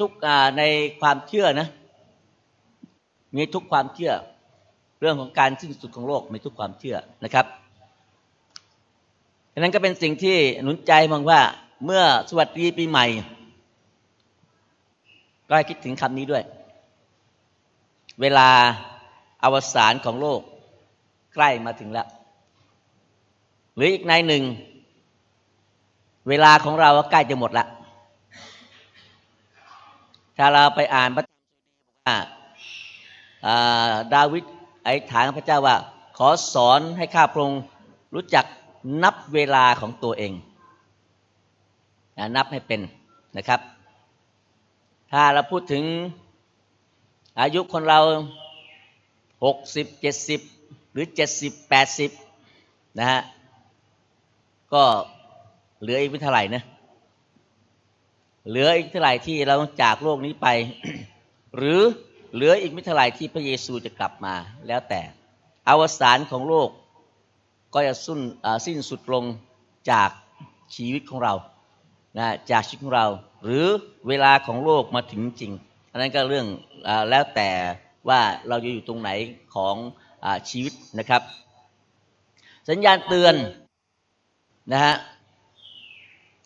ทุกในความเชื่อนะ มีทุกความเชื่อ เรื่องของการสิ้นสุดของโลกมีทุกความเชื่อนะครับดังนั้นก็เป็นสิ่งที่หนุนใจมองว่า เมื่อสวัสดีปีใหม่ ก็ให้คิดถึงคำนี้ด้วย เวลาอวสานของโลก ใกล้มาถึงแล้ว หรืออีกในหนึ่ง เวลาของเราใกล้จะหมดละ ถ้าเราไปอ่านพระว่าดาวิดไอ้ถามพระเจ้าว่า ขอสอนให้ข้าพระองค์รู้จักนับเวลาของตัวเองนับให้เป็นนะครับ ถ้าเราพูดถึงอายุคนเราหกสิบเจ็ดสิบหรือเจ็ดสิบแปดสิบนะฮะก็เหลืออีกไม่เท่าไหร่นะ เหลืออีกเท่าไหร่ที่เราต้องจากโลกนี้ไป หรือเหลืออีกไม่เท่าไหร่ที่พระเยซูจะกลับมาแล้วแต่ อวสานของโลกก็จะสิ้นสิ้นสุดลงจากชีวิตของเรานะจากชีวิตของเรา หรือเวลาของโลกมาถึงจริง อันนั้นก็เรื่องอแล้วแต่ว่าเราจะอยู่ตรงไหนของอชีวิตนะครับ สัญญาณเตือนนะฮะ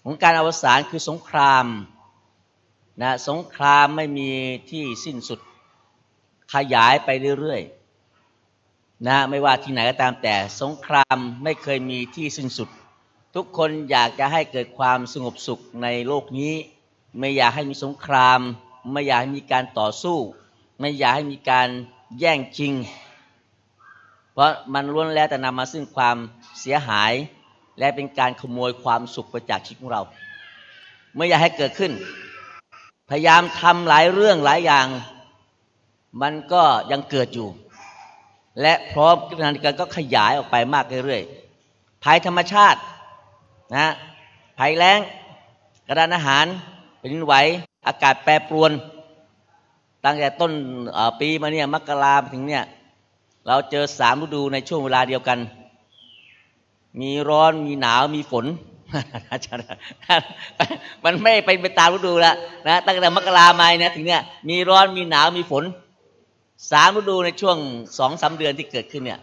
ของการอวสานคือสงครามนะสงครามไม่มีที่สิ้นสุดขยายไปเรื่อยๆนะไม่ว่าที่ไหนก็ตามแต่สงครามไม่เคยมีที่สิ้นสุด ทุกคนอยากจะให้เกิดความสงบสุขในโลกนี้ ไม่อยากให้มีสงคราม ไม่อยากให้มีการต่อสู้ ไม่อยากให้มีการแย่งชิง เพราะมันล้วนแล้วแต่นำมาซึ่งความเสียหาย และเป็นการขโมยความสุขไปจากชีวิตของเรา ไม่อยากให้เกิดขึ้น พยายามทำหลายเรื่องหลายอย่าง มันก็ยังเกิดอยู่ และพร้อมกิจการก็ขยายออกไปมากเรื่อยๆภัยธรรมชาตินะภัยแล้งกระดานอาหารเป็นไหวอากาศแปรปรวน ตั้งแต่ต้นปีมาเนี่ยมกราถึงเนี่ย เราเจอสามฤดูในช่วงเวลาเดียวกัน มีร้อนมีหนาวมีฝนมันไม่ไปไปตามฤดูแล้วนะตั้งแต่มกรามาเนี่ยถึงเนี่ยมีร้อนมีหนาวมีฝนสามฤดูในช่วงสองสาเดือนที่เกิดขึ้นเนี่ย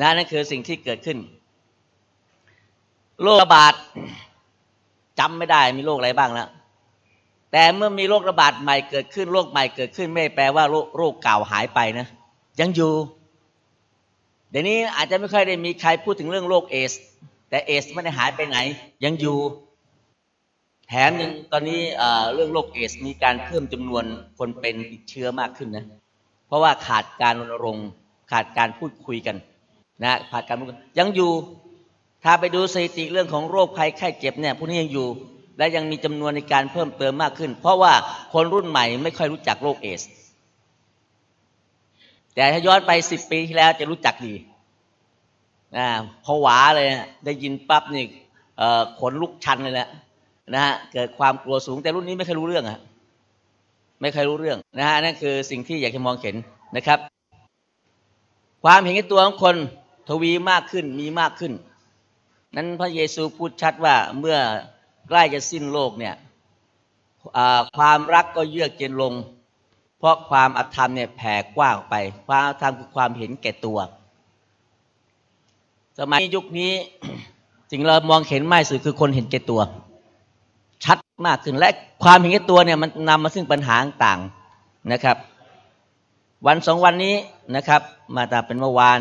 นะนั่นคือสิ่งที่เกิดขึ้นโรคระบาดจำไม่ได้มีโรคอะไรบ้างแล้วแต่เมื่อมีโรคระบาดใหม่เกิดขึ้นโรคใหม่เกิดขึ้น ไม่แปลว่าโรคเก่าหายไปนะยังอยู่ เดี๋ยวนี้อาจจะไม่ค่อยได้มีใครพูดถึงเรื่องโรคเอส แต่เอสไม่ได้หายไปไหน ยังอยู่แถมยังตอนนี้เรื่องโรคเอสมีการเพิ่มจำนวนคนเป็นติดเชื้อมากขึ้นนะ เพราะว่าขาดการรณรงค์ขาดการพูดคุยกันนะขาดการยังอยู่ถ้าไปดูสถิติเรื่องของโรคภัยไข้เจ็บเนี่ยพวกนี้ยังอยู่ และยังมีจำนวนในการเพิ่มเติมมากขึ้น เพราะว่าคนรุ่นใหม่ไม่ค่อยรู้จักโรคเอส แต่ถ้าย้อนไปสิบปีที่แล้วจะรู้จักดีนะพอหวาเลยได้ยินปั๊บนี่ขนลุกชันเลยแหละนะฮะเกิดความกลัวสูงแต่รุ่นนี้ไม่เคยรู้เรื่องอะไม่เคยรู้เรื่องนะฮะนั่นคือสิ่งที่อยากจะมองเห็นนะครับ ความเห็นในตัวของคนทวีมากขึ้นมีมากขึ้น นั้นพระเยซูพูดชัดว่าเมื่อใกล้จะสิ้นโลกเนี่ยความรักก็เยือกเย็นลง เพราะความอธรรมเนี่ยแผ่กว้างไป ความอธรรมคือความเห็นแก่ตัว สมัยยุคนี้สิ่งเรามองเห็นไม่สุดคือคนเห็นแก่ตัว ชัดมากขึ้นและความเห็นแก่ตัวเนี่ยมันนำมาซึ่งปัญหาต่างนะครับ วันสองวันนี้นะครับ มาตาเป็นเมื่อวาน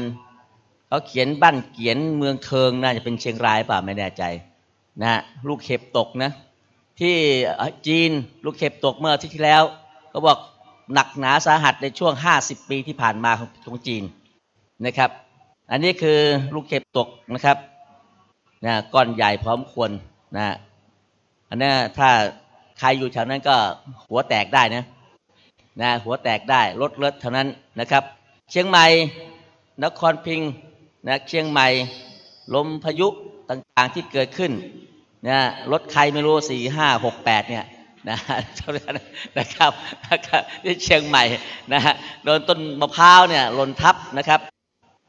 เขาเขียนบ้านเขียนเมืองเทิงน่าจะเป็นเชียงรายป่ะไม่แน่ใจนะลูกเห็บตกนะ ที่จีนลูกเห็บตกเมื่ออาที่ที่แล้วเขาบอก หนักหนาสาหัสในช่วงห้าสิบปีที่ผ่านมาของจีนนะครับ อันนี้คือลูกเห็บตกนะครับนะก้อนใหญ่พร้อมควรนะอันนี้ถ้าใครอยู่แถวนั้นก็หัวแตกได้นะนะหัวแตกได้รถรถเท่านั้นนะครับ เชียงใหม่นครพิงนะเชียงใหม่ลมพายุต่างๆที่เกิดขึ้นนะรถใครไม่รู้สี่ห้าหกแปดเนี่ย นะนะครับที่เชียงใหม่นะฮะโดนต้นมะพร้าวเนี่ยหล่นทับนะครับ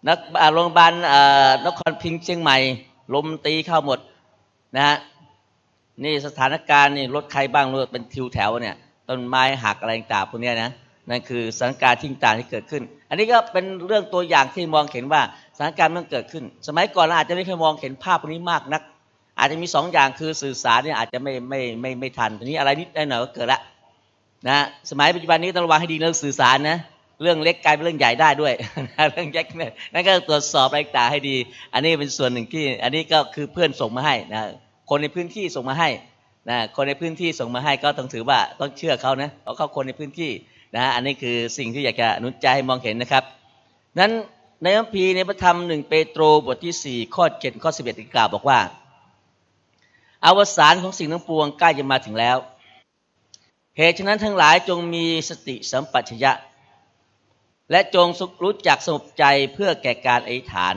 นักโรงพยาบาลนครพิงเชียงใหม่ ลมตีเข้าหมดนะฮะนี่สถานการณ์นี่รถใครบ้างรถเป็นทิวแถวเนี่ยต้นไม้หักอะไรต่างพวกนี้นะนั่นคือสถานการณ์ที่ต่างที่เกิดขึ้น อันนี้ก็เป็นเรื่องตัวอย่างที่มองเห็นว่าสถานการณ์มันเกิดขึ้น สมัยก่อนเราอาจจะไม่เคยมองเห็นภาพพวกนี้มากนัก อาจจะมีสองอย่างคือสื่อสารเนี่ยอาจจะไม่ไม่ไม่ไม่ทันทีนี้อะไรนิดหน่อยก็เกิดละนะสมัยปัจจุบันนี้ต้องระวังให้ดีเรื่องสื่อสารนะเรื่องเล็กกลายเป็นเรื่องใหญ่ได้ด้วยเรื่องแยกเนี่ยนั่นก็ตรวจสอบอะไรต่างให้ดี อันนี้เป็นส่วนหนึ่งที่ อันนี้ก็คือเพื่อนส่งมาให้นะคนในพื้นที่ส่งมาให้นะคนในพื้นที่ส่งมาให้ก็ต้องถือว่าต้องเชื่อเขานะเพราะเขาคนในพื้นที่นะอันนี้คือสิ่งที่อยากจะนุนใจให้มองเห็นนะครับ นั้นในอัมพีในพระธรรมหนึ่งเปโตรบทที่สี่ข้อเจ็ดข้อสิบเอ็ดกล่าวบอกว่า อวสานของสิ่งทั้งปวงใกล้จะมาถึงแล้ว เหตุฉะนั้นทั้งหลายจงมีสติสัมปชัญญะ และจงรู้จักสงบใจเพื่อแก่การอธิษฐาน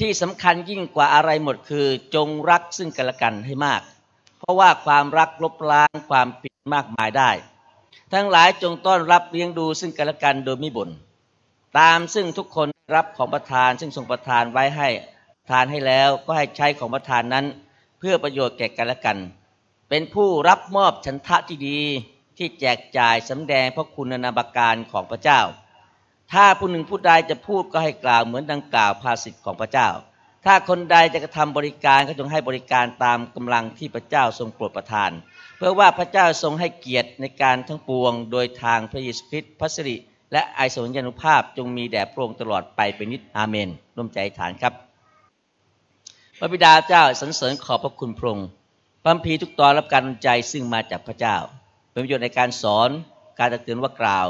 ที่สำคัญยิ่งกว่าอะไรหมดคือ จงรักซึ่งกันและกันให้มาก เพราะว่าความรักลบล้างความผิดมากมายได้ ทั้งหลายจงต้อนรับเลี้ยงดูซึ่งกันและกันโดยไม่บ่นตามซึ่งทุกคนรับของประทานซึ่งทรงประทานไว้ให้ ทานให้แล้วก็ให้ใช้ของประทานนั้น เพื่อประโยชน์แก่กันและกัน เป็นผู้รับมอบฉันทะที่ดีที่แจกจ่ายสำแดงพระคุณนาบการของพระเจ้า ถ้าผู้หนึ่งผู้ใดจะพูดก็ให้กล่าวเหมือนดังกล่าวภาษิตของพระเจ้า ถ้าคนใดจะกระทำบริการก็จงให้บริการตามกำลังที่พระเจ้าทรงโปรดประทาน เพื่อว่าพระเจ้าทรงให้เกียรติในการทั้งปวง โดยทางพระเยซูคริสต์พระสิริและไอสนยานุภาพจงมีแด่พระองค์ตลอดไปเป็นนิจอาเมน ร่วมใจฐานครับ พระบิดาเจ้าสรรเสริญขอบพระคุณพระองค์พัมพีทุกตอนรับการใจซึ่งมาจากพระเจ้า เป็นประโยชน์ในการสอน การตักเตือนว่ากล่าว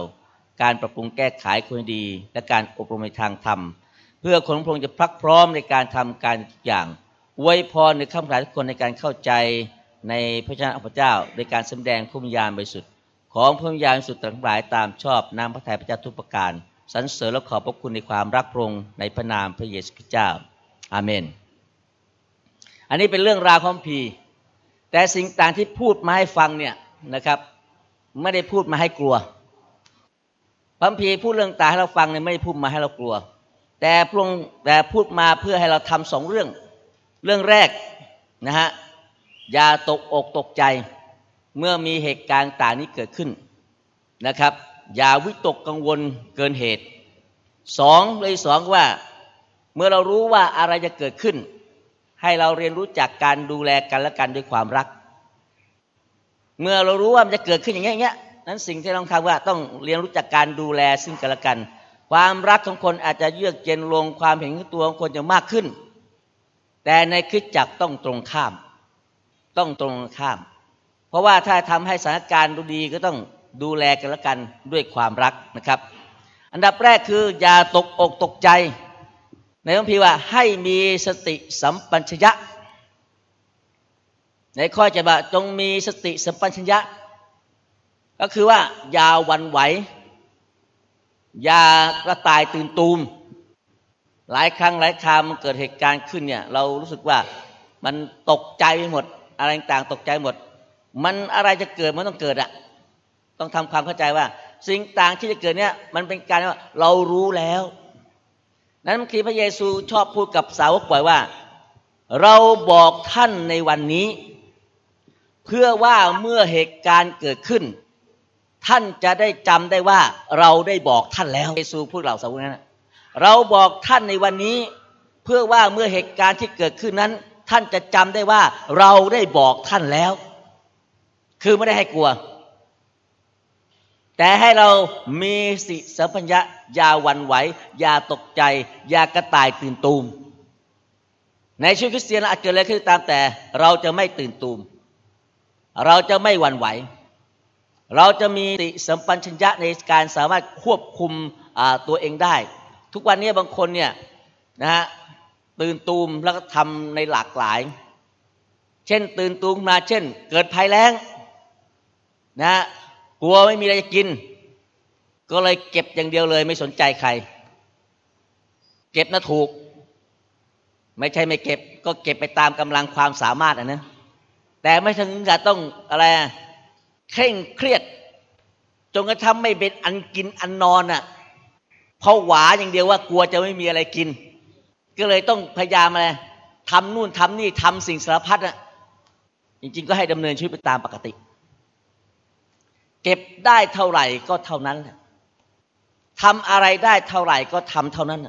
การปรับปรุงแก้ไขคนดี และการอบรมในทางธรรม เพื่อคนพระองค์จะพรักพร้อมในการทำการทุกอย่างอวยพรในข้ามขายทุกคนในการเข้าใจในพระเจ้าพระเจ้าในการแสดงพระวิญาณบริสุทธิ์ของพระวิญาณสุดทั้งหลายตามชอบนามพระทัยพระเจ้าทุกประการสรรเสริญและขอบพระคุณในความรักพระองค์ในพระนามพระเยซูคริสต์เจ้า อาเมน อันนี้เป็นเรื่องราวของพีแต่สิ่งต่างที่พูดมาให้ฟังเนี่ยนะครับ ไม่ได้พูดมาให้กลัวพระพีพูดเรื่องตาให้เราฟังเนี่ยไม่ได้พูดมาให้เรากลัว แต่พระองค์แต่พูดมาเพื่อให้เราทำสองเรื่อง เรื่องแรกนะฮะอย่าตกอกตกใจ เมื่อมีเหตุการณ์ต่างนี้เกิดขึ้นนะครับ อย่าวิตกกังวลเกินเหตุสองเลยสองว่า เมื่อเรารู้ว่าอะไรจะเกิดขึ้น ให้เราเรียนรู้จักการดูแลกันและกันด้วยความรัก เมื่อเรารู้ว่ามันจะเกิดขึ้นอย่างเงี้ยนั้นสิ่งที่ต้องทำว่าต้องเรียนรู้จักการดูแลซึ่งกันและกัน ความรักของคนอาจจะเยือกเย็นลงความเห็นตัวของคนจะมากขึ้น แต่ในคิดจักต้องตรงข้าม ต้องตรงข้าม เพราะว่าถ้าทำให้สถานการณ์ดูดีก็ต้องดูแลกันและกันด้วยความรักนะครับ อันดับแรกคืออย่าตกอกตกใจ ในพระพีว่าให้มีสติสัมปัญชยะ ในข้อจะว่าจงมีสติสัมปัญชยะ ก็คือว่าอย่าวันไหว อย่ากระต่ายตื่นตูม หลายครั้งหลายครามันเกิดเหตุการณ์ขึ้นเนี่ยเรารู้สึกว่ามันตกใจไปหมด อะไรต่างตกใจหมด มันอะไรจะเกิดมันต้องเกิดอะต้องทำความเข้าใจว่า สิ่งต่างที่จะเกิดเนี่ยมันเป็นการว่าเรารู้แล้ว นั้นคือพระเยซูชอบพูดกับสาวกบ่อยว่า เราบอกท่านในวันนี้ เพื่อว่าเมื่อเหตุการณ์เกิดขึ้น ท่านจะได้จำได้ว่าเราได้บอกท่านแล้วเยซูพูดเหล่าสาวกนั้นเราบอกท่านในวันนี้ เพื่อว่าเมื่อเหตุการณ์ที่เกิดขึ้นนั้น ท่านจะจำได้ว่าเราได้บอกท่านแล้ว คือไม่ได้ให้กลัว แต่ให้เรามีสิสัมพัญญะอย่าวันไหว อย่าตกใจ อย่ากระต่ายตื่นตูม ในชีวิตคริสเตียนอาจจะอะไรขึ้นตามแต่ เราจะไม่ตื่นตูม เราจะไม่หวั่นไหว เราจะมีสิสัมปัญญะในการสามารถควบคุมตัวเองได้ ทุกวันนี้บางคนเนี่ยนะฮะตื่นตูมแล้วก็ทำในหลากหลาย เช่นตื่นตูมมาเช่น เกิดภัยแล้งนะ กลัวไม่มีอะไรจะกิน ก็เลยเก็บอย่างเดียวเลยไม่สนใจใคร เก็บนะถูก ไม่ใช่ไม่เก็บ ก็เก็บไปตามกำลังความสามารถอะนะแต่ไม่ถึงกับต้องอะไรเคร่งเครียดจนกระทั่งไม่เป็นอันกินอันนอนอะเพราะหวาอย่างเดียวว่ากลัวจะไม่มีอะไรกิน ก็เลยต้องพยายามอะไรทำนู่นทำนี่ทำสิ่งสารพัดอะจริง ๆ ก็ให้ดำเนินชีวิตไปตามปกติ เก็บได้เท่าไหร่ก็เท่านั้นทำอะไรได้เท่าไหร่ก็ทำเท่านั้น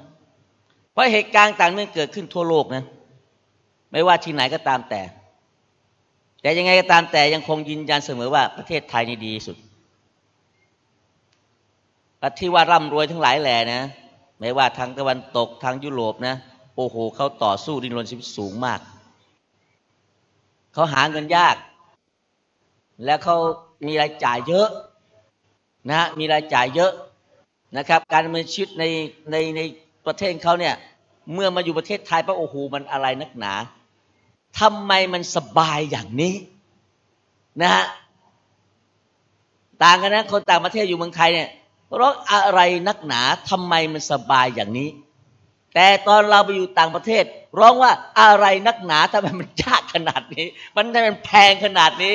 เพราะเหตุการณ์ต่างๆเกิดขึ้นทั่วโลกนะไม่ว่าที่ไหนก็ตามแต่ แต่ยังไงก็ตามแต่ยังคงยืนยันเสมอว่าประเทศไทยนี่ดีสุดที่ว่าร่ำรวยทั้งหลายแหล่นะ ไม่ว่าทางตะวันตกทางยุโรปนะโอ้โหเขาต่อสู้ดินรนชีวิตสูงมาก เขาหาเงินยาก แล้วเขา มีรายจ่ายเยอะนะมีรายจ่ายเยอะนะครับ การดำเนินชีวิตในในในประเทศเขาเนี่ยเมื่อมาอยู่ประเทศไทยพระโอ้โหมันอะไรนักหนาทำไมมันสบายอย่างนี้นะฮะต่างกันนะคนต่างประเทศอยู่เมืองไทยเนี่ยร้องอะไรนักหนาทำไมมันสบายอย่างนี้ แต่ตอนเราไปอยู่ต่างประเทศ ร้องว่าอะไรนักหนาทำไมมันยากขนาดนี้ มันทำไมมันแพงขนาดนี้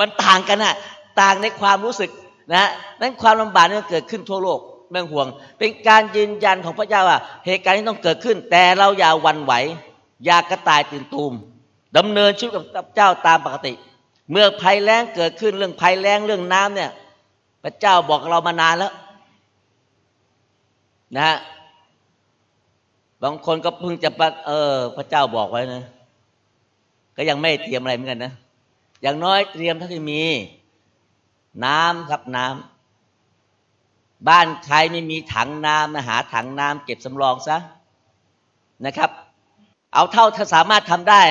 มันต่างกันอะต่างในความรู้สึกนะนั้นความลำบากนี่เกิดขึ้นทั่วโลกไม่ห่วง เป็นการยืนยันของพระเจ้าว่าเหตุการณ์นี้ต้องเกิดขึ้น แต่เราอย่าวันไหว อย่ากระต่ายตื่นตูมดำเนินชีวิตกับเจ้าตามปกติ เมื่อภัยแล้งเกิดขึ้นเรื่องภัยแล้งเรื่องน้ำเนี่ย พระเจ้าบอกเรามานานแล้ว นะฮะ บางคนก็เพิ่งจะปเออ พระเจ้าบอกไว้นะ ก็ยังไม่เตรียมอะไรเหมือนกันนะ อย่างน้อยเตรียมเท่าที่มี น้ำครับน้ำบ้านใครไม่มีถังน้ำนะหาถังน้ำเก็บสำรองซะนะครับ เอาเท่าถ้าสามารถทำได้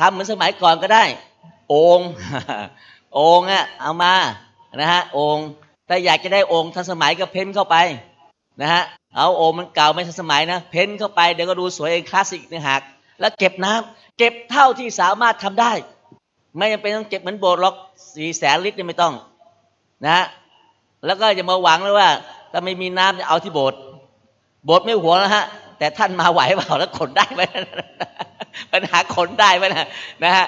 ทำเหมือนสมัยก่อนก็ได้ โอ่งโอ่งอะเอามานะฮะโอ่งถ้าอยากจะได้โอ่งทันสมัยก็เพ้นเข้าไปนะฮะ เอาโอมันเก่าไม่ทันสมัยนะ เพ้นเข้าไปเดี๋ยวก็ดูสวยเองคลาสสิกนะหัก แล้วเก็บน้ำเก็บเท่าที่สามารถทำได้ ไม่จำเป็นต้องเก็บเหมือนโบสถ์หรอกสี่แสนลิตรไม่ต้องนะฮะแล้วก็จะมาหวังเลยว่าถ้าไม่มีน้ำจะเอาที่โบสถ์โบสถ์ไม่หัวงนะฮะ แต่ท่านมาไหวเปล่าแล้วขนได้ไหมปัญหาขนได้ไหมนะนะฮะ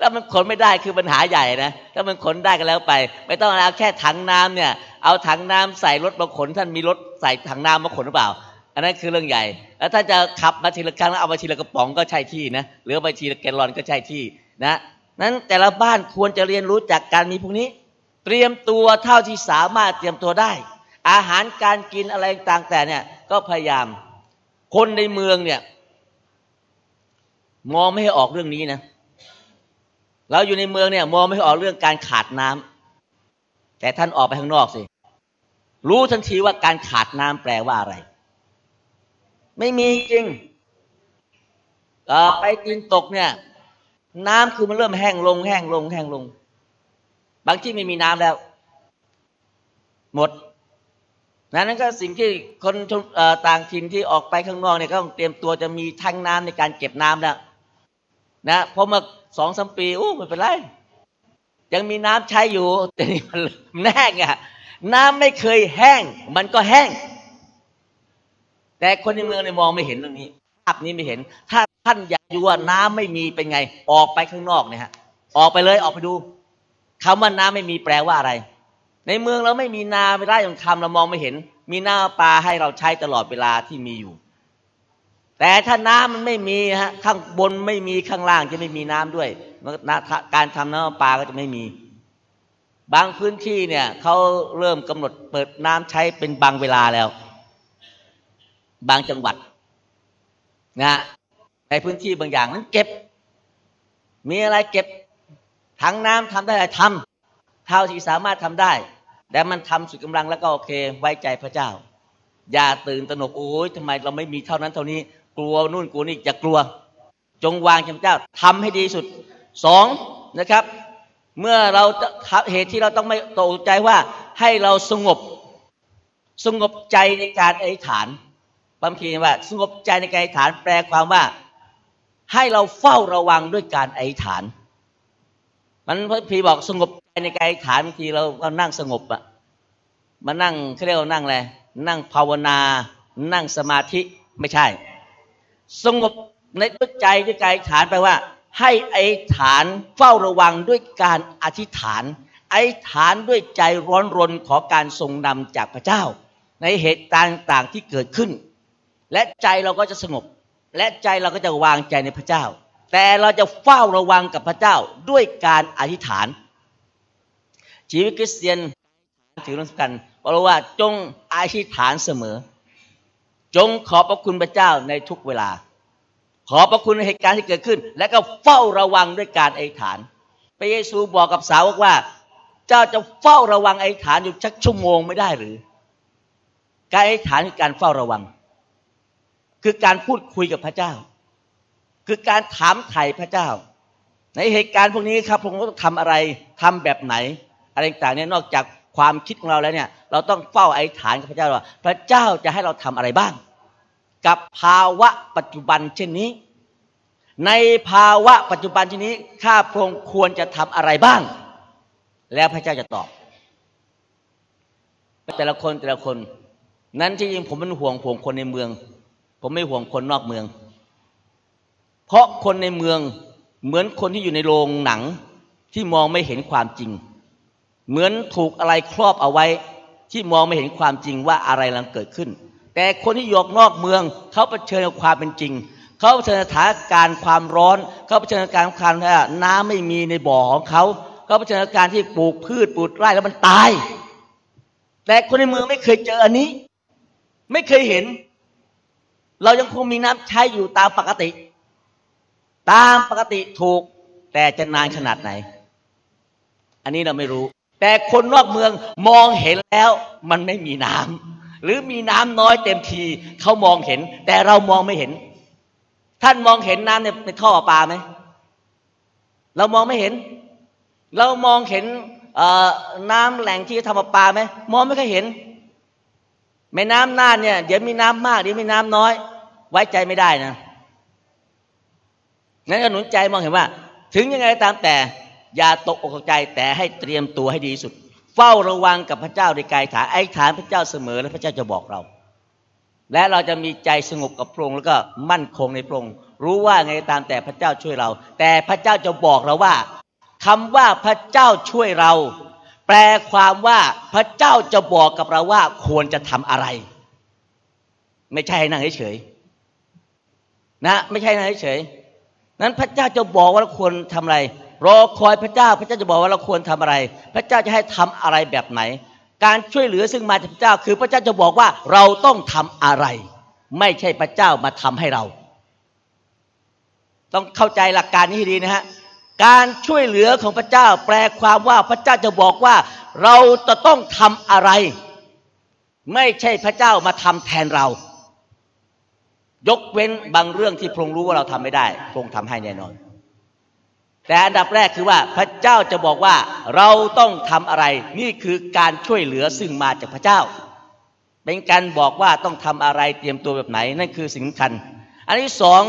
ถ้ามันขนไม่ได้คือปัญหาใหญ่นะถ้ามันขนได้ก็แล้วไป ไม่ต้องเอาแค่ถังน้ำเนี่ย เอาถังน้ำใส่รถมาขนท่านมีรถใส่ถังน้ำมาขนหรือเปล่า อันนั้นคือเรื่องใหญ่ แล้วถ้าจะขับมาทีละครั้งแล้วเอามาทีละกระป๋องก็ใช่ที่นะหรือมาทีละแกลลอนก็ใช่ที่นะนั้นแต่ละบ้านควรจะเรียนรู้จากการมีพวกนี้ เตรียมตัวเท่าที่สามารถเตรียมตัวได้ อาหารการกินอะไรต่างแต่เนี่ยก็พยายาม คนในเมืองเนี่ยมองไม่ให้ออกเรื่องนี้นะเราอยู่ในเมืองเนี่ยมองไม่ออกเรื่องการขาดน้ำแต่ท่านออกไปข้างนอกสิ รู้ทันทีว่าการขาดน้ำแปลว่าอะไร ไม่มีจริงไปกินตกเนี่ย น้ำคือมันเริ่มแห้งลง แห้งลง แห้งลง บางที่ไม่มีน้ำแล้ว หมดนั้นก็สิ่งที่คนต่างถิ่นที่ออกไปข้างนอกเนี่ยก็ต้องเตรียมตัวจะมีทั้งน้ำในการเก็บน้ำแล้วนะพราะเมื่อสองสามปีโอ้ไม่เป็นไรยังมีน้ำใช้อยู่แต่นี่มันแห้งอะ น้ำไม่เคยแห้ง มันก็แห้ง แต่คนในเมืองในมองไม่เห็นเรื่องนี้ ภาพนี้ไม่เห็น ถ้าท่านอยากดูว่าน้ำไม่มีเป็นไง ออกไปข้างนอกเนี่ยฮะ ออกไปเลยออกไปดูคำว่าน้ำไม่มีแปลว่าอะไร ในเมืองเราไม่มีนาไม่ได้อย่างคำเรามองไม่เห็น มีหน้าปลาให้เราใช้ตลอดเวลาที่มีอยู่ แต่ถ้าน้ำมันไม่มีฮะข้างบนไม่มีข้างล่างจะไม่มีน้ำด้วยการทำน้ำปลาก็จะไม่มี บางพื้นที่เนี่ยเขาเริ่มกำหนดเปิดน้ำใช้เป็นบางเวลาแล้ว บางจังหวัดนะในพื้นที่บางอย่างนั้นเก็บ มีอะไรเก็บถังน้ำทำได้อะไรทำเท่าที่สามารถทำได้แต่มันทำสุดกำลังแล้วก็โอเค ไว้ใจพระเจ้า อย่าตื่นตระหนกโอ้ยทำไมเราไม่มีเท่านั้นเท่านี้ กลัวนู่นกลัวนี่จะกลัว จงวางเจ้าทำให้ดีสุดสองนะครับ เมื่อเราเหตุที่เราต้องไม่ตกใจว่าให้เราสงบสงบใจในการอธิษฐานบางทีว่าสงบใจในการอธิษฐานแปลความว่า ให้เราเฝ้าระวังด้วยการอธิษฐาน มันพระพีบอกสงบใจในการอธิษฐานบางทีเราเรานั่งสงบอะมานั่งเขาเรียกว่านั่งอะไรนั่งภาวนา นั่งสมาธิไม่ใช่ สงบในด้วยใจด้วยกายฐานแปลว่า ให้ไอ้ฐานเฝ้าระวังด้วยการอธิษฐาน ไอ้ฐานด้วยใจร้อนรนขอการทรงนำจากพระเจ้า ในเหตุการณ์ต่างที่เกิดขึ้น และใจเราก็จะสงบ และใจเราก็จะวางใจในพระเจ้า แต่เราจะเฝ้าระวังกับพระเจ้าด้วยการอธิษฐาน ชีวิตคริสเตียนถือเรื่องสำคัญเพราะว่าจงอธิษฐานเสมอ จงขอบพระคุณพระเจ้าในทุกเวลา ขอพระคุณในเหตุการณ์ที่เกิดขึ้น และก็เฝ้าระวังด้วยการไอธิษฐาน พระเยซูบอกกับสาวกว่า เจ้าจะเฝ้าระวังไอธิษฐานอยู่ชักชั่วโมงไม่ได้หรือ การไอธิษฐานคือการเฝ้าระวัง คือการพูดคุยกับพระเจ้า คือการถามไถ่พระเจ้า ในเหตุการณ์พวกนี้ครับพระองค์ต้องทำอะไรทำแบบไหน อะไรต่างๆเนี่ยนอกจากความคิดของเราแล้วเนี่ย เราต้องเฝ้าไอ้ฐานกับพระเจ้าว่า พระเจ้าจะให้เราทำอะไรบ้าง กับภาวะปัจจุบันเช่นนี้ ในภาวะปัจจุบันเช่นนี้ ข้าพระองค์ควรจะทำอะไรบ้าง แล้วพระเจ้าจะตอบ แต่ละคนแต่ละคน นั้นที่จริงผมเป็นห่วงห่วงคนในเมือง ผมไม่ห่วงคนนอกเมือง เพราะคนในเมืองเหมือนคนที่อยู่ในโรงหนังที่มองไม่เห็นความจริง เหมือนถูกอะไรครอบเอาไว้ที่มองไม่เห็นความจริงว่าอะไรกำลังเกิดขึ้น แต่คนที่ยกนอกเมืองเขาเผชิญกับความเป็นจริงเขาเผชิญสถานการณ์ความร้อนเขาเผชิญการความน้ำไม่มีในบ่อของเขาเขาเผชิญการที่ปลูกพืชปลูกไร่แล้วมันตาย แต่คนในเมืองไม่เคยเจออันนี้ ไม่เคยเห็น เรายังคงมีน้ำใช้อยู่ตามปกติ ตามปกติถูก แต่จะนานขนาดไหน อันนี้เราไม่รู้ แต่คนนอกเมืองมองเห็นแล้ว มันไม่มีน้ำ หรือมีน้ำน้อยเต็มทีเขามองเห็น แต่เรามองไม่เห็น ท่านมองเห็นน้ำในในท่อปลาไหมเรามองไม่เห็น เรามองเห็นน้ำแหล่งที่ทำปลาไหมมองไม่เคยเห็นแม่น้ำน่านเนี่ยเดี๋ยวมีน้ำมากเดี๋ยวมีน้ำน้อย ไว้ใจไม่ได้นะงั้นก็หนุนใจมองเห็นว่า ถึงยังไงตามแต่ อย่าตกอกใจแต่ให้เตรียมตัวให้ดีสุด เฝ้าระวังกับพระเจ้าในกายฐานไอ้ฐานพระเจ้าเสมอและพระเจ้าจะบอกเรา และเราจะมีใจสงบกับพระองค์แล้วก็มั่นคงในพระองค์รู้ว่าไงตามแต่พระเจ้าช่วยเรา แต่พระเจ้าจะบอกเราว่าคำว่าพระเจ้าช่วยเรา แปลความว่าพระเจ้าจะบอกกับเราว่าควรจะทำอะไร ไม่ใช่นั่งเฉยๆนะ ไม่ใช่นั่งเฉยๆนั้นพระเจ้าจะบอกว่าเราควรทำอะไร รอคอยพระเจ้าพระเจ้าจะบอกว่าเราควรทำอะไร พระเจ้าจะให้ทำอะไรแบบไหน การช่วยเหลือซึ่งมาจากพระเจ้าคือพระเจ้าจะบอกว่าเราต้องทำอะไร ไม่ใช่พระเจ้ามาทำให้เรา ต้องเข้าใจหลักการนี้ให้ดีนะฮะการช่วยเหลือของพระเจ้า แปลความว่าพระเจ้าจะบอกว่า เราจะต้องทำอะไร ไม่ใช่พระเจ้ามาทำแทนเรา ยกเว้นบางเรื่องที่พระองค์รู้ว่าเราทำไม่ได้พระองค์ทำให้แน่นอน แต่อันดับแรกคือว่าพระเจ้าจะบอกว่าเราต้องทำอะไร นี่คือการช่วยเหลือซึ่งมาจากพระเจ้า เป็นการบอกว่าต้องทำอะไรเตรียมตัวแบบไหนนั่นคือสิ่งสำคัญ อันที่สอง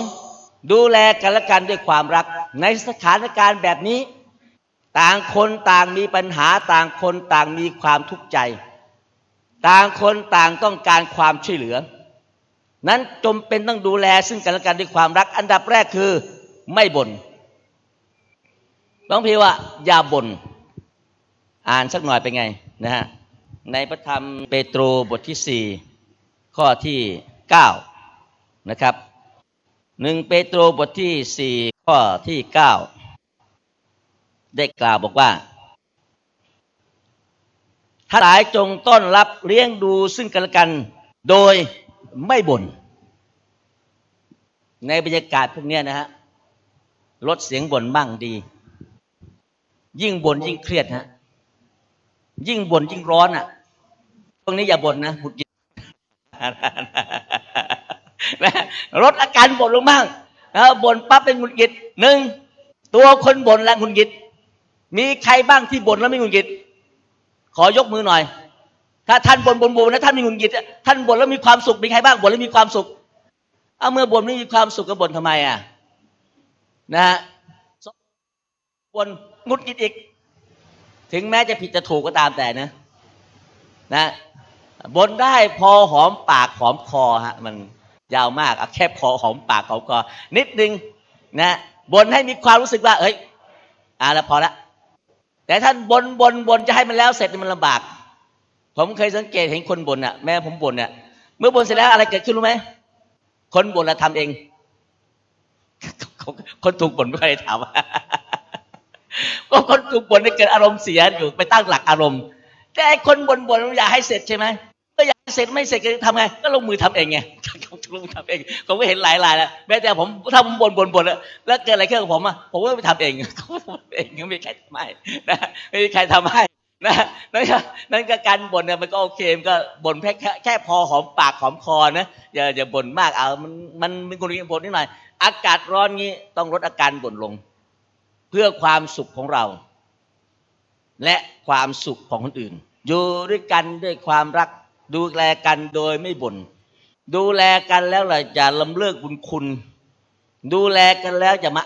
ดูแลกันและกันด้วยความรัก ในสถานการณ์แบบนี้ ต่างคนต่างมีปัญหาต่างคนต่างมีความทุกข์ใจ ต่างคนต่างต้องการความช่วยเหลือ นั้นจมเป็นต้องดูแลซึ่งกันและกันด้วยความรัก อันดับแรกคือไม่บน่น ต้องพี่ว่าอย่าบน่นอ่านสักหน่อยเป็นไงนะฮะในพระธรรมเปโตรบทที่สี่ข้อที่เก้านะครับหนึ่งเปโตรบทที่สี่ข้อที่เก้าได้กล่าวบอกว่าถ้าหลายจงต้อนรับเลี้ยงดูซึ่งกันและกัน โดยไม่บน่นในบรรยากาศพวกนี้นะฮะลดเสียงบ่นบ้างดี ยิ่งบ่นยิ่งเครียดฮะยิ่งบ่นยิ่งร้อนอะตรงนี้อย่าบ่นนะหุดหงิดลดอาการบ่นลงบ้างนะบ่นปั๊บเป็นหุดหงิดหนึ่งตัวคนบ่นและหุดหงิด มีใครบ้างที่บ่นแล้วไม่หุดหงิด ขอยกมือหน่อย ถ้าท่านบ่นบ่นบ่นแล้วท่านมีหุดหงิดท่านบ่นแล้วมีความสุขมีใครบ้างบ่นแล้วมีความสุขเอาเมื่อบ่นไม่มีความสุขก็บ่นทำไมอะนะฮะบ่น งุดกิดอีก ถึงแม้จะผิดจะถูกก็ตามแต่นะ นะบนได้พอหอมปากหอมคอฮะ มันยาวมากเอาแค่พอหอมปากหอมคอ นิดนึงนะบนให้มีความรู้สึกว่า เอ้ยอ่าแล้วพอละแต่ท่านบนบนบนจะให้มันแล้วเสร็จมันลำบาก ผมเคยสังเกตเห็นคนบนอะ แม่ผมบนเนี่ยเมื่อบนเสร็จแล้วอะไรเกิดขึ้นรู้ไหมคนบนเราทำเอง คนถูกบนไม่ค่อยถาม ก็คนถูกบ่นให้เกิดอารมณ์เสียอยู่ไปตั้งหลักอารมณ์ แต่คนบ่นบ่นอยากให้เสร็จใช่ไหมก็อยากให้เสร็จไม่เสร็จก็ทำไงก็ลงมือทำเองไงลงมือทำเองผมก็เห็นหลายรายแล้วแม้แต่ผมถ้าผมบ่นบ่นบ่นแล้วเกิดอะไรขึ้นกับผมอะผมก็ไปทำเองเองไม่มีใครทำให้นะไม่มีใครทำให้นะนั่นก็นั่นก็การบ่นเนี่ยมันก็โอเคมันก็บ่นแค่แค่พอหอมปากหอมคอนะอย่าอย่าบ่นมากเอามันมันมีคนบ่นนิดหน่อยอากาศร้อนงี้ต้องลดอาการบ่นลง เพื่อความสุขของเรา และความสุขของคนอื่น อยู่ด้วยกันด้วยความรัก ดูแลกันโดยไม่บน่นดูแลกันแล้วเราจะลำเลิกบุญคุณ ดูแลกันแล้วจะมา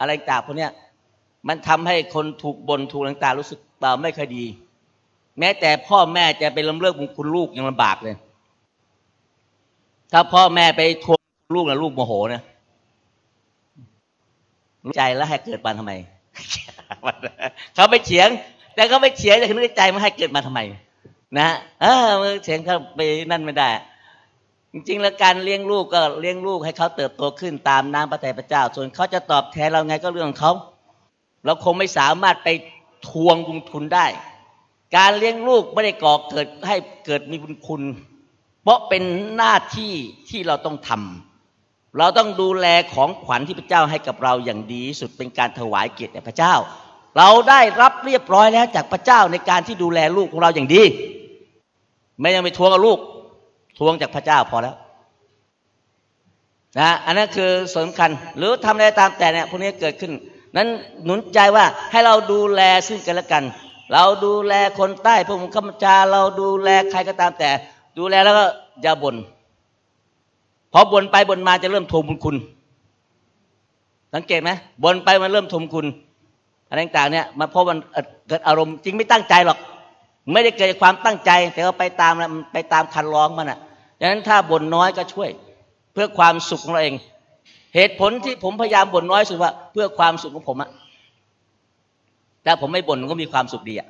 อะไรต่างพวกนี้มันทำให้คนถูกบน่นถูกต่างๆรู้สึกเปล่าไม่ค่อยดี แม้แต่พ่อแม่จะไปลำเลิกบุญคุณลูกยังลำบากเลย ถ้าพ่อแม่ไปทวงลูกนะลูกโมโหนะรู้ ใจแล้วให้เกิดมาทำไมเขาไปเฉียง แต่เขาไปเฉียงแต่นึกใจมาให้เกิดมาทำไม นะเออเฉียงเขาไปนั่นไม่ได้ จริงๆแล้วการเลี้ยงลูกก็เลี้ยงลูกให้เขาเติบโตขึ้นตามน้ำพระทัยพระเจ้า ส่วนเขาจะตอบแทนเราไงก็เรื่องของเขาเราคงไม่สามารถไปทวงบุญคุณได้ การเลี้ยงลูกไม่ได้ก่อเกิดให้เกิดมีบุญคุณ เพราะเป็นหน้าที่ที่เราต้องทำ เราต้องดูแลของขวัญที่พระเจ้าให้กับเราอย่างดีสุดเป็นการถวายเกียรติแด่พระเจ้า เราได้รับเรียบร้อยแล้วจากพระเจ้าในการที่ดูแลลูกของเราอย่างดี ไม่ยังไปทวงกับลูกทวงจากพระเจ้าพอแล้วนะอันนั้นคือสำคัญหรือทำอะไรตามแต่เนี่ยพวกนี้เกิดขึ้น นั้นหนุนใจว่าให้เราดูแลซึ่งกันและกัน เราดูแลคนใต้ผู้บังคับบัญชาเราดูแลใครก็ตามแต่ ดูแลแล้วก็อย่าบน่น พอบ่นไปบ่นมาจะเริ่มทวงบุญคุณ สังเกตไหมบ่นไปมันเริ่มทวงคุณอะไรต่างเนี่ยมาเพราะมันเกิดอารมณ์จริงไม่ตั้งใจหรอก ไม่ได้เกิดความตั้งใจ แต่ว่าไปตามไปตามคันร้องมันอะดังนั้นถ้าบ่นน้อยก็ช่วย เพื่อความสุขของเราเอง เหตุผลที่ผมพยายามบ่นน้อยสุดว่า เพื่อความสุขของผมอะแต่ผมไม่บ่นก็มีความสุขดีอะ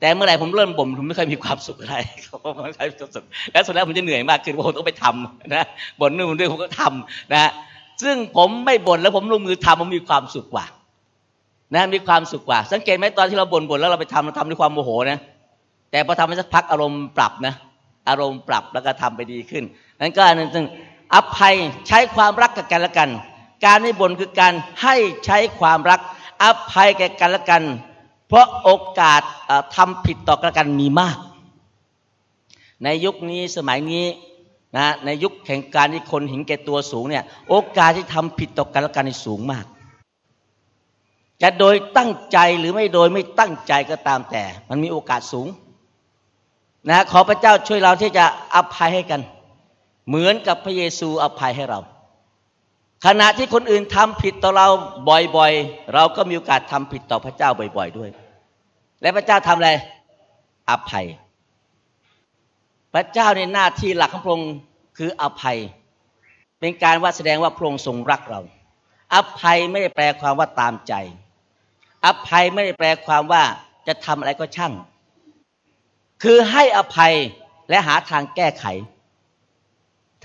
แต่เมื่อไหร่ผมเริ่มบ่นผมไม่ค่อยมีความสุขอะไรผมไม่ค่อยมีความสุขแล้วสุดแล้วผมจะเหนื่อยมากขึ้นเพราะผมต้องไปทำนะบ่นนู่นด้วยผมก็ทำนะซึ่งผมไม่บ่นแล้วผมลงมือทำมันมีความสุขกว่า นะมีความสุขกว่า สังเกตไหมตอนที่เราบ่นบ่นแล้วเราไปทำเราทำด้วยความโมโหนะแต่พอทำไปสักพักอารมณ์ปรับนะ อารมณ์ปรับแล้วก็ทำไปดีขึ้นนั้นก็อันนึงอภัยใช้ความรักกับกันและกัน การไม่บ่นคือการให้ใช้ความรัก อภัยแก่กันและกัน เพราะโอกาสทำผิดต่อกันมีมาก ในยุคนี้สมัยนี้นะในยุคแห่งการที่คนเห็นแก่ตัวสูงเนี่ยโอกาสที่ทำผิดต่อกันและกันสูงมาก จะโดยตั้งใจหรือไม่โดยไม่ตั้งใจก็ตามแต่ มันมีโอกาสสูงนะขอพระเจ้าช่วยเราที่จะอภัยให้กัน เหมือนกับพระเยซูอภัยให้เรา ขณะที่คนอื่นทำผิดต่อเราบ่อยๆ เราก็มีโอกาสทำผิดต่อพระเจ้าบ่อย ๆ ด้วย และพระเจ้าทำอะไร อภัย พระเจ้าในหน้าที่หลักของพระองค์คืออภัย เป็นการว่าแสดงว่าพระองค์ทรงรักเรา อภัยไม่ได้แปลความว่าตามใจ อภัยไม่ได้แปลความว่าจะทำอะไรก็ช่าง คือให้อภัยและหาทางแก้ไข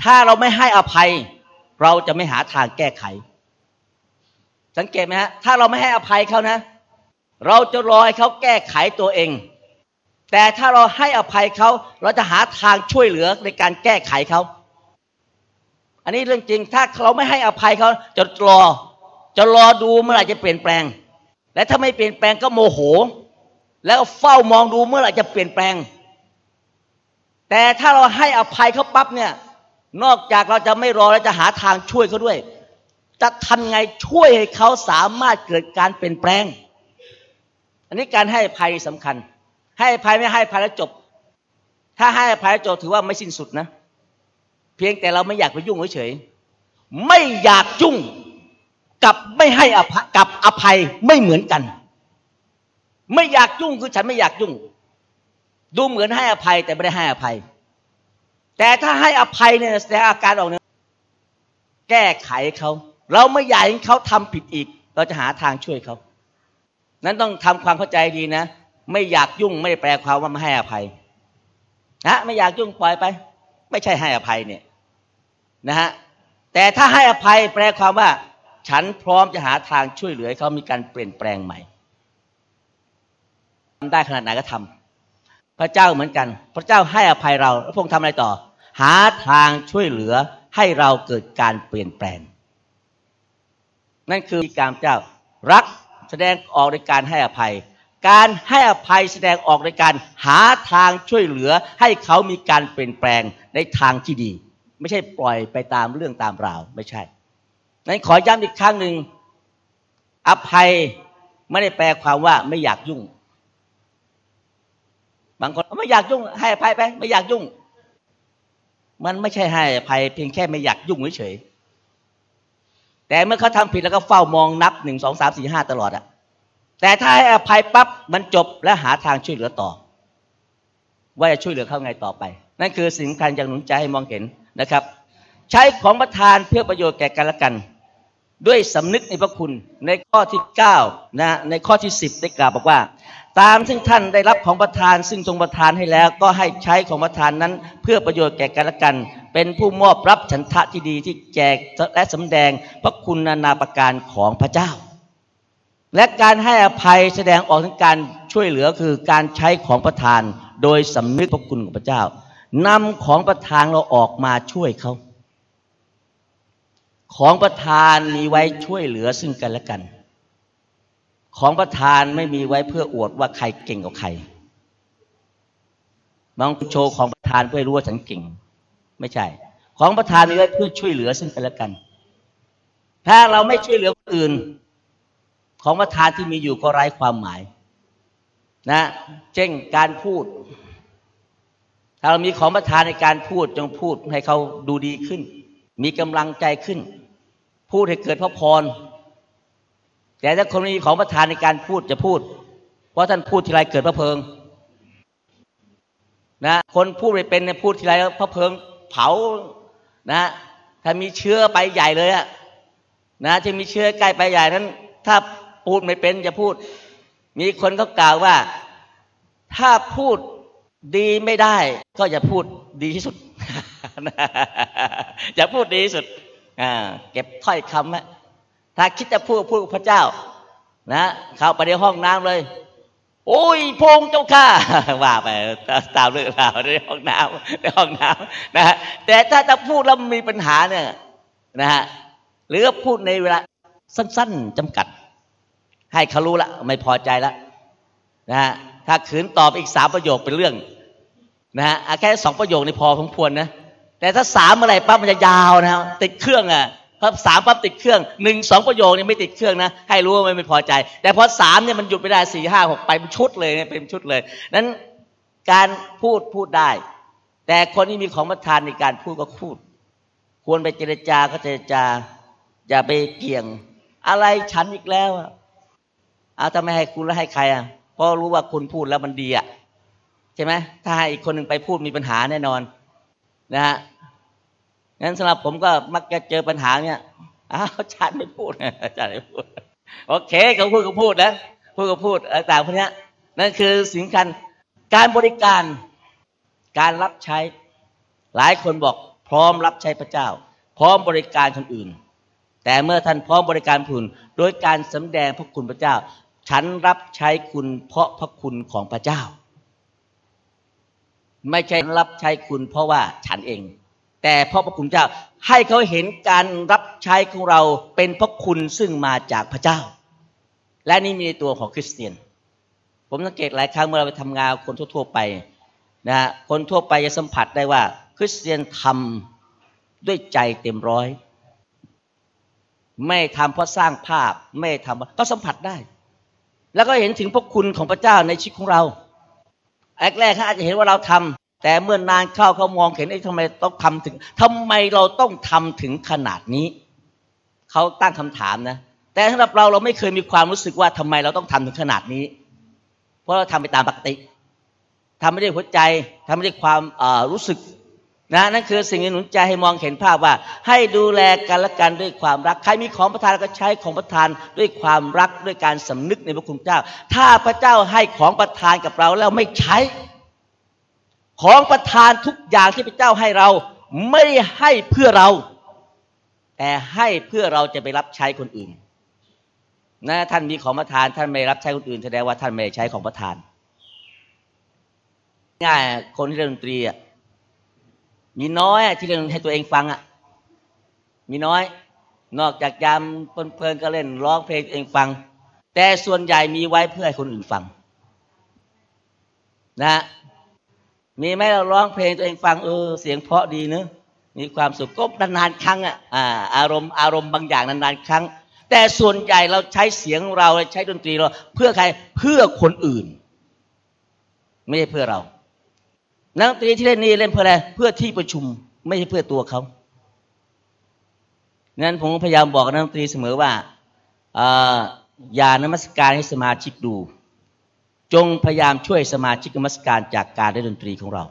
ถ้าเราไม่ให้อภัย เราจะไม่หาทางแก้ไข สังเกตไหมฮะ ถ้าเราไม่ให้อภัยเขานะ เราจะรอให้เขาแก้ไขตัวเอง แต่ถ้าเราให้อภัยเขา เราจะหาทางช่วยเหลือในการแก้ไขเขา อันนี้เรื่องจริง ถ้าเราไม่ให้อภัยเขาจะรอ จะรอดูเมื่อไหร่จะเปลี่ยนแปลง และถ้าไม่เปลี่ยนแปลงก็โมโห แล้วเฝ้ามองดูเมื่อไหร่จะเปลี่ยนแปลง แต่ถ้าเราให้อภัยเขาปั๊บเนี่ย นอกจากเราจะไม่รอแล้วจะหาทางช่วยเขาด้วย จะทำไงช่วยให้เขาสามารถเกิดการเปลี่ยนแปลง อันนี้การให้ภัยสำคัญ ให้ภัยไม่ให้ภัยแล้วจบ ถ้าให้ภัยแล้วจบถือว่าไม่สิ้นสุดนะ เพียงแต่เราไม่อยากไปยุ่งเฉยๆไม่อยากยุ่งกับไม่ให้อภัยกับอภัยไม่เหมือนกัน ไม่อยากยุ่งคือฉันไม่อยากยุ่ง ดูเหมือนให้อภัยแต่ไม่ได้ให้อภัย แต่ถ้าให้อภัยเนี่ยแสดงอาการออกเนี่ยแก้ไขเขา เราไม่อยากให้เขาทำผิดอีก เราจะหาทางช่วยเขา นั้นต้องทำความเข้าใจดีนะ ไม่อยากยุ่งไม่ได้แปลความว่าไม่ให้อภัยนะไม่อยากยุ่งปล่อยไป ไม่ใช่ให้อภัยเนี่ยนะฮะแต่ถ้าให้อภัยแปลความว่า ฉันพร้อมจะหาทางช่วยเหลือให้เขามีการเปลี่ยนแปลงใหม่ทำได้ขนาดไหนก็ทำพระเจ้าเหมือนกัน พระเจ้าให้อภัยเราแล้วพงทำอะไรต่อ หาทางช่วยเหลือให้เราเกิดการเปลี่ยนแปลง นั่นคือการเจ้ารัก แสดงออกในการให้อภัย การให้อภัยแสดงออกในการหาทางช่วยเหลือให้เขามีการเปลี่ยนแปลงในทางที่ดี ไม่ใช่ปล่อยไปตามเรื่องตามราวไม่ใช่นั้นขอย้ำอีกครั้งหนึ่งอภัยไม่ได้แปลความว่าไม่อยากยุ่ง บางคนไม่อยากยุ่ง ให้อภัยไป ไม่อยากยุ่ง มันไม่ใช่ให้อภัยเพียงแค่ไม่อยากยุ่งเฉย แต่เมื่อเขาทำผิดแล้วก็เฝ้ามองนับหนึ่งสองสามสี่ห้าตลอดอะแต่ถ้าให้อภัยปั๊บมันจบและหาทางช่วยเหลือต่อ ว่าจะช่วยเหลือเขาไงต่อไป นั่นคือสิ่งสำคัญอย่างหนุนใจให้มองเห็นนะครับ ใช้ของประทานเพื่อประโยชน์แก่กันและกัน ด้วยสำนึกในพระคุณในข้อที่9นะในข้อที่ 10 ได้กล่าวบอกว่า ตามซึ่งท่านได้รับของประทาน ซึ่งทรงประทานให้แล้ว ก็ให้ใช้ของประทานนั้น เพื่อประโยชน์แก่กันและกัน เป็นผู้มอบรับฉันทะที่ดีที่แจกและสำแดงพระคุณนานาประการของพระเจ้า และการให้อภัยแสดงออกถึงการช่วยเหลือคือการใช้ของประทานโดยสำนึกพระคุณของพระเจ้านำของประทานเราออกมาช่วยเขา ของประทานมีไว้ช่วยเหลือซึ่งกันและกัน ของประทานไม่มีไว้เพื่ออวดว่าใครเก่งกว่าใครบางโชว์ของประทานเพื่อรู้ว่าฉันเก่ง ไม่ใช่ ของประทานมีไว้เพื่อช่วยเหลือซึ่งกันและกัน ถ้าเราไม่ช่วยเหลือคนอื่น ของประทานที่มีอยู่ก็ไร้ความหมาย นะเช่นการพูด ถ้าเรามีของประทานในการพูดจงพูดให้เขาดูดีขึ้น มีกำลังใจขึ้น พูดให้เกิดพระพรแต่ถ้าคนมีของประทานในการพูดจะพูด เพราะท่านพูดทีไรเกิดพระเพลิงนะคนพูดไม่เป็นเนี่ยพูดทีไรพระเพลิง เผานะถ้ามีเชื้อไปใหญ่เลยอะนะจะมีเชื้อใกล้ไปใหญ่นั้น ถ้าพูดไม่เป็นจะพูด มีคนเขากล่าวว่า ถ้าพูดดีไม่ได้ ก็อย่าพูดดีที่สุดอย่าพูดดีที่สุดเก็บถ้อยคำถ้าคิดจะพูดพูดพระเจ้า นะ เข้าไปในห้องน้ำเลย โอ้ยพงเจ้าข้าว่าไปตามเรื่องราวในห้องน้ำในห้องน้ำนะฮะแต่ถ้าจะพูดแล้วมีปัญหาเนี่ยนะฮะหรือพูดในเวลาสั้น ๆจำกัด ให้เขารู้ละไม่พอใจละนะฮะถ้าขืนตอบอีกสามประโยคเป็นเรื่องนะฮะแค่สองประโยคนี่พอสมควรนะแต่ถ้าสามอะไรปั๊บมันจะยาวนะติดเครื่องอะ พอสามปั๊บติดเครื่องหนึ่งสองประโยคนี่ไม่ติดเครื่องนะ ให้รู้ว่าไม่พอใจ แต่พอสามเนี่ยมันหยุดไม่ได้สี่ห้าหกไปเป็นชุดเลยเป็นชุดเลยนั้นการพูดพูดได้ แต่คนที่มีของประทานในการพูดก็พูด ควรไปเจรจาก็เจรจา อย่าไปเกี่ยง อะไรฉันอีกแล้วเอาทำไมให้คุณแล้วให้ใครอะเพราะรู้ว่าคุณพูดแล้วมันดีอะใช่ไหมถ้าให้อีกคนหนึ่งไปพูดมีปัญหาแน่นอน นะฮะ งั้นสำหรับผมก็มักจะเจอปัญหาเนี่ยอ้าวอาจารย์ไม่พูดอาจารย์ไม่พูดโอเคเขาพูดก็พูดนะพูดก็พูดต่างพวกนี้นั่นคือสิ่งคัญการบริการการรับใช้ หลายคนบอกพร้อมรับใช้พระเจ้า พร้อมบริการคนอื่น แต่เมื่อท่านพร้อมบริการคุณโดยการสำแดงพระคุณพระเจ้า ฉันรับใช้คุณเพราะพระคุณของพระเจ้า ไม่ใช่รับใช้คุณเพราะว่าฉันเอง แต่เพราะพระคุณเจ้าให้เขาเห็นการรับใช้ของเราเป็นพระคุณซึ่งมาจากพระเจ้า และนี่มีในตัวของคริสเตียน ผมสังเกตหลายครั้งเมื่อเราไปทำงานคนทั่ว ๆ ไปนะคนทั่วไปจะสัมผัสได้ว่า คริสเตียนทำด้วยใจเต็มร้อย ไม่ทำเพราะสร้างภาพไม่ทำก็สัมผัสได้ แล้วก็เห็นถึงพระคุณของพระเจ้าในชีวิตของเราแรกๆเขาอาจจะเห็นว่าเราทำ แต่เมื่อนานเข้าเขามองเห็นไอ้ทำไมต้องทำถึงทำไมเราต้องทำถึงขนาดนี้เขาตั้งคำถามนะ แต่สำหรับเราเราไม่เคยมีความรู้สึกว่าทำไมเราต้องทำถึงขนาดนี้ เพราะเราทำไปตามปกติทำไม่ได้หัวใจทำไม่ได้ความรู้สึกนะนั่นคือสิ่งที่หนุนใจให้มองเห็นภาพว่า ให้ดูแลกันและกันด้วยความรัก ใครมีของประทานก็ใช้ของประทานด้วยความรักด้วยการสำนึกในพระคุณเจ้า ถ้าพระเจ้าให้ของประทานกับเราแล้วไม่ใช้ ของประทานทุกอย่างที่พระเจ้าให้เราไม่ให้เพื่อเรา แต่ให้เพื่อเราจะไปรับใช้คนอื่น นะท่านมีของประทานท่านไม่รับใช้คนอื่นแสดงว่าท่านไม่ใช้ของประทาน ง่ายคนที่เล่นดนตรีอะมีน้อยที่เล่นให้ตัวเองฟังอะมีน้อย นอกจากยามเพลินๆก็เล่นร้องเพลงเองฟัง แต่ส่วนใหญ่มีไว้เพื่อให้คนอื่นฟัง นะ มีไหมเราร้องเพลงตัวเองฟังเออเสียงเพราะดีเนอะมีความสุขก็นานๆครั้งอะอารมณ์อารมณ์บางอย่างนานๆครั้ง แต่ส่วนใหญ่เราใช้เสียงเราใช้ดนตรีเราเพื่อใครเพื่อคนอื่น ไม่ใช่เพื่อเรานักดนตรีที่เล่นนี่เล่นเพื่ออะไรเพื่อที่ประชุม ไม่ใช่เพื่อตัวเขานั้นผมพยายามบอกนักดนตรีเสมอว่าอย่านมัสการให้สมาชิกดู จงพยายามช่วยสมาชิกนมัสการจากการเล่นดนตรีของเรา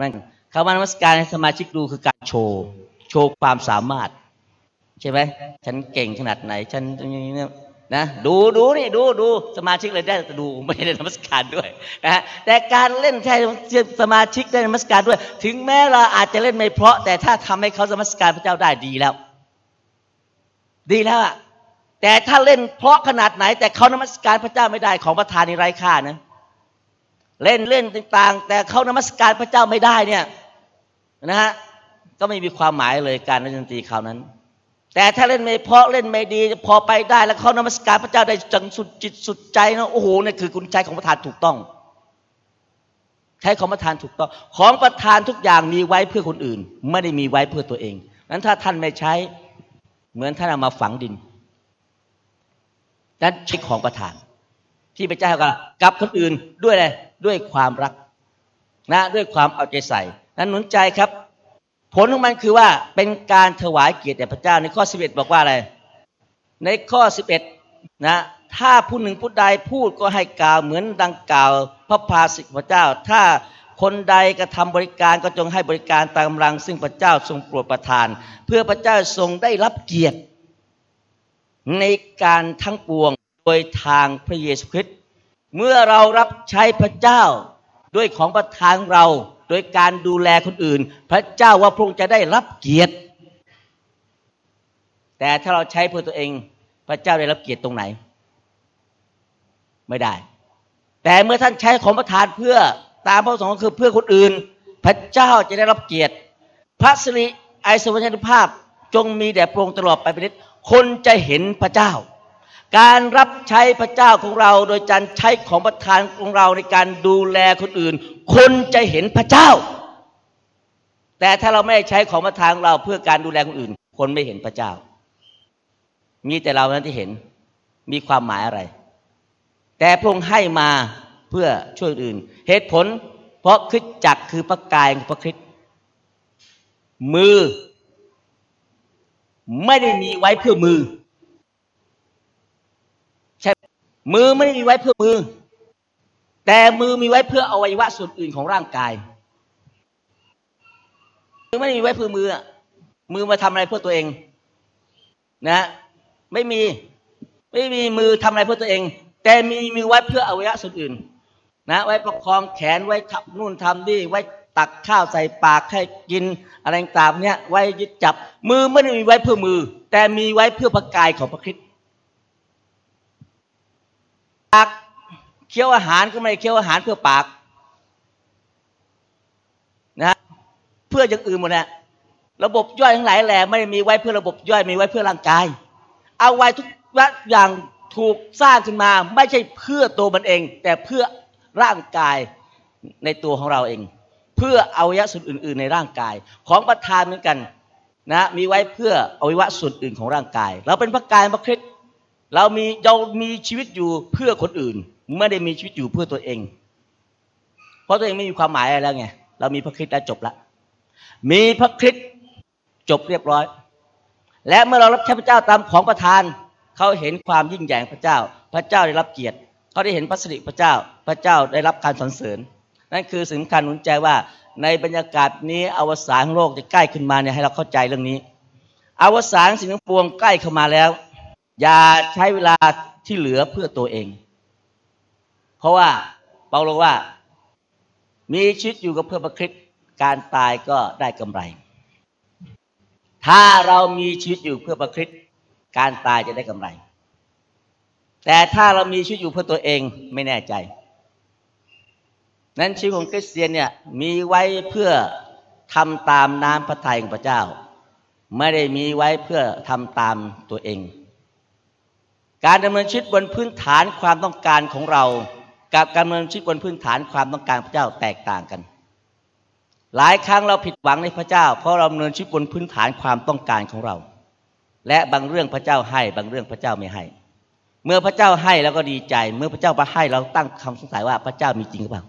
นั่นคำว่านมัสการให้สมาชิกดูคือการโชว์ โชว์ความสามารถ ใช่ไหมฉันเก่งขนาดไหน ฉันเนี่ยนะดูดูนี่ดูดูสมาชิกเลยได้ดูไม่ได้นมัสการด้วยนะแต่การเล่นแค่สมาชิกได้นมัสการด้วย ถึงแม้เราอาจจะเล่นไม่เพราะ แต่ถ้าทำให้เขาสมัสการพระเจ้าได้ดีแล้ว ดีแล้วอะ แต่ถ้าเล่นเพราะขนาดไหน แต่เขานมัสการพระเจ้าไม่ได้ของประธานในไร้ค่านะเล่นเล่นต่างๆ แต่เขานมัสการพระเจ้าไม่ได้เนี่ยนะฮะก็ไม่มีความหมายเลยการเล่นดนตรีคราวนั้น แต่ถ้าเล่นไม่เพราะเล่นไม่ดี พอไปได้แล้วเขานมัสการพระเจ้าได้จังสุดจิตสุดใจนะโอ้โหนี่คือคุณใช้ของประธานถูกต้อง ใช้ของประธานถูกต้อง ของประธานทุกอย่างมีไว้เพื่อคนอื่น ไม่ได้มีไว้เพื่อตัวเองนั้นถ้าท่านไม่ใช้ เหมือนท่านเอามาฝังดิน นั้นใช้ของประธาน ที่พระเจ้ากับกับคนอื่นด้วยอะไรด้วยความรักนะด้วยความเอาใจใส่ นั้นหนุนใจครับ ผลของมันคือว่าเป็นการถวายเกียรติแด่พระเจ้าในข้อ 11 บอกว่าอะไร ในข้อ 11 นะ ถ้าผู้หนึ่งผู้ใดพูดก็ให้กล่าวเหมือนดังกล่าว พระภาสิทธิพระเจ้า ถ้าคนใดกระทำบริการก็จงให้บริการตามกำลัง ซึ่งพระเจ้าทรงโปรดประทาน เพื่อพระเจ้าทรงได้รับเกียรติ ในการทั้งปวงโดยทางพระเยซูคริสต์เมื่อเรารับใช้พระเจ้าด้วยของประทานเราโดยการดูแลคนอื่น พระเจ้าว่าพระองค์จะได้รับเกียรติ แต่ถ้าเราใช้เพื่อตัวเอง พระเจ้าได้รับเกียรติตรงไหน ไม่ได้ แต่เมื่อท่านใช้ของประทานเพื่อตามพระสงฆ์คือเพื่อคนอื่น พระเจ้าจะได้รับเกียรติ พระสิริไอสวรรคภาพจงมีแด่พระองค์ตลอดไปเป็นนิด คนจะเห็นพระเจ้า การรับใช้พระเจ้าของเรา โดยการใช้ของประทานของเราในการดูแลคนอื่น คนจะเห็นพระเจ้า แต่ถ้าเราไม่ใช้ของประทานของเราเพื่อการดูแลคนอื่น คนไม่เห็นพระเจ้า มีแต่เรานั้นที่เห็นมีความหมายอะไร แต่พระองค์ให้มาเพื่อช่วยอื่น เหตุผล เพราะคริสจักรคือพระกายของพระคริสต์มือ ไม่ได้มีไว้เพื่อมือ ใช่มือไม่ได้มีไว้เพื่อมือ แต่มือมีไว้เพื่ออวัยวะส่วนอื่นของร่างกายมือไม่ได้มีไว้เพื่อมือมือมาทำอะไรเพื่อตัวเอง นะ ไม่มี ไม่มีมือทำอะไรเพื่อตัวเอง แต่มีมือไว้เพื่ออวัยวะส่วนอื่น นะ ไว้ประคองแขนไว้ทับนู่นทำนี่ไว้ ตักข้าวใส่ปากให้กินอะไรต่างเนี่ยไว้ยึดจับมือไม่ได้มีไว้เพื่อมือ แต่มีไว้เพื่อพระกายของพระคริสต์ปากเคี้ยวอาหารก็ไม่เคี้ยวอาหารเพื่อปากนะเพื่ออย่างอื่นหมดนะระบบย่อยทั้งหลายแหล่ไม่ได้มีไว้เพื่อระบบย่อยมีไว้เพื่อร่างกาย เอาไว้ทุกอย่างถูกสร้างขึ้นมาไม่ใช่เพื่อตัวมันเอง แต่เพื่อร่างกายในตัวของเราเอง เพื่ออวัยวะส่วนอื่น ๆ ในร่างกาย ของประทานเหมือนกันนะมีไว้เพื่ออวัยวะส่วนอื่นของร่างกาย เราเป็นพระกายพระคริสต์เรามีเรามีชีวิตอยู่เพื่อคนอื่น ไม่ได้มีชีวิตอยู่เพื่อตัวเอง เพราะตัวเองไม่มีความหมายอะไรแล้วไงเรามีพระคริสต์แล้วจบละมีพระคริสต์จบเรียบร้อย และเมื่อเรารับใช้พระเจ้าตามของประทานเขาเห็นความยิ่งใหญ่พระเจ้า พระเจ้าได้รับเกียรติเขาได้เห็นพระสิริพระเจ้า พระเจ้าได้รับการสรรเสริญ นั่นคือสิ่งสำคัญหนุนใจว่าในบรรยากาศนี้อวสานโลกจะใกล้ขึ้นมาเนี่ยให้เราเข้าใจเรื่องนี้ อวสานสิ่งทั้งปวงใกล้เข้ามาแล้ว อย่าใช้เวลาที่เหลือเพื่อตัวเอง เพราะว่าเปาโลว่า มีชีวิตอยู่กับเพื่อประคิดการตายก็ได้กำไร ถ้าเรามีชีวิตอยู่เพื่อประคริสการตายจะได้กำไร แต่ถ้าเรามีชีวิตอยู่เพื่อตัวเองไม่แน่ใจ นั้นชีวิตของคริสเตียนเนี่ยมีไว้เพื่อทำตามน้ำพระทัยของพระเจ้า ไม่ได้มีไว้เพื่อทำตามตัวเอง การดำเนินชีวิตบนพื้นฐานความต้องการของเรา กับการดำเนินชีวิตบนพื้นฐานความต้องการพระเจ้าแตกต่างกัน หลายครั้งเราผิดหวังในพระเจ้า เพราะเราดำเนินชีวิตบนพื้นฐานความต้องการของเรา และบางเรื่องพระเจ้าให้ บางเรื่องพระเจ้าไม่ให้ เมื่อพระเจ้าให้เราก็ดีใจ เมื่อพระเจ้ามาให้เราตั้งคำสงสัยว่าพระเจ้ามีจริงหรือเปล่า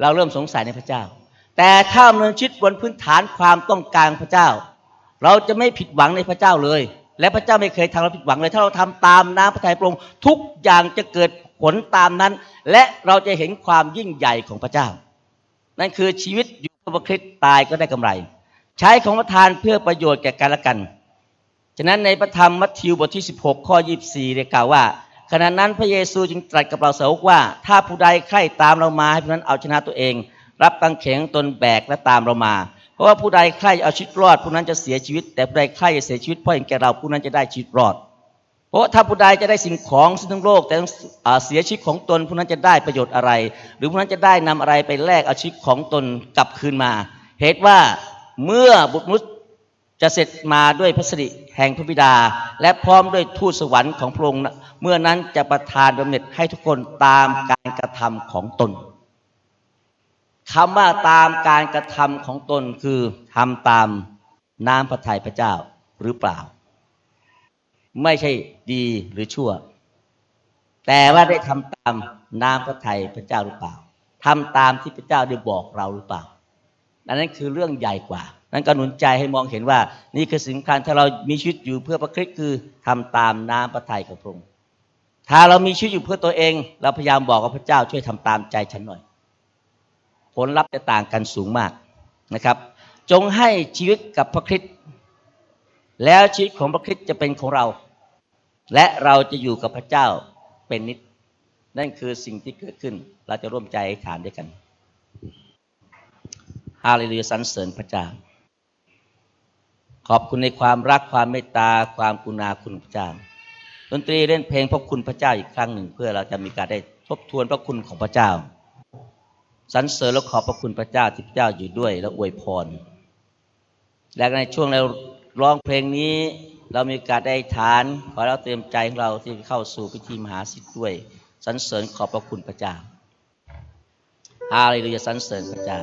เราเริ่มสงสัยในพระเจ้า แต่ถ้าดำเนินชีวิตบนพื้นฐานความต้องการพระเจ้า เราจะไม่ผิดหวังในพระเจ้าเลย และพระเจ้าไม่เคยทำเราผิดหวังเลย ถ้าเราทำตามน้ำพระทัยพระองค์ทุกอย่างจะเกิดผลตามนั้น และเราจะเห็นความยิ่งใหญ่ของพระเจ้า นั่นคือชีวิตอยู่เพื่อคริสต์ตายก็ได้กำไร ใช้ของประทานเพื่อประโยชน์แก่กันและกัน ฉะนั้นในพระธรรมมัทธิวบทที่ 16 ข้อ 24 ได้กล่าวว่า ขณะนั้นพระเยซูจึงตรัสกับเราสาวกว่า ถ้าผู้ใดใคร่ตามเรามาให้ผู้นั้นเอาชนะตัวเอง รับกางเขนตนแบกและตามเรามา เพราะว่าผู้ใดใคร่เอาชีวิตรอด ผู้นั้นจะเสียชีวิต แต่ผู้ใดใคร่จะเสียชีวิตเพราะเห็นแก่เราผู้นั้นจะได้ชีวิตรอด เพราะถ้าผู้ใดจะได้สิ่งของซึ่งทั้งโลก แต่ต้องเสียชีวิตของตน ผู้นั้นจะได้ประโยชน์อะไร หรือผู้นั้นจะได้นำอะไรไปแลกเอาชีวิตของตนกลับคืนมา เหตุว่าเมื่อบุตรมนุษย์ จะเสร็จมาด้วยพระสิริแห่งพระบิดา และพร้อมด้วยทูตสวรรค์ของพระองค์เมื่อนั้นจะประทานบำเหน็จให้ทุกคนตามการกระทำของตนคำว่าตามการกระทำของตนคือทำตามน้ำพระทัยพระเจ้าหรือเปล่า ไม่ใช่ดีหรือชั่ว แต่ว่าได้ทำตามน้ำพระทัยพระเจ้าหรือเปล่าทำตามที่พระเจ้าได้บอกเราหรือเปล่าอันนั้นคือเรื่องใหญ่กว่า นั้นก็หนุนใจให้มองเห็นว่า นี่คือสิ่งสำคัญถ้าเรามีชีวิตอยู่เพื่อพระคริสต์คือทำตามน้ำพระทัยของพระองค์ถ้าเรามีชีวิตอยู่เพื่อตัวเอง เราพยายามบอกกับพระเจ้าช่วยทำตามใจฉันหน่อย ผลลัพธ์จะต่างกันสูงมากนะครับ จงให้ชีวิตกับพระคริสต์แล้วชีวิตของพระคริสต์จะเป็นของเรา และเราจะอยู่กับพระเจ้าเป็นนิจนั่นคือสิ่งที่เกิดขึ้น เราจะร่วมใจฐานด้วยกันฮาเลลูยาสรรเสริญพระเจ้า ขอบคุณในความรักความเมตตา ความกุณาคุณพระเจ้า ดนตรีเล่นเพลงพระคุณพระเจ้าอีกครั้งหนึ่ง เพื่อเราจะมีการได้ทบทวนพระคุณของพระเจ้าสรรเสริญและขอบพระคุณพระเจ้าที่พระเจ้าอยู่ด้วย และอวยพร และในช่วงเราร้องเพลงนี้ เรามีการได้ฐาน ขอเราเตรียมใจของเราที่เข้าสู่พิธีมหาสิทธิ์ด้วยสรรเสริญขอบพระคุณพระเจ้าฮาเลลูยาสรรเสริญพระเจ้า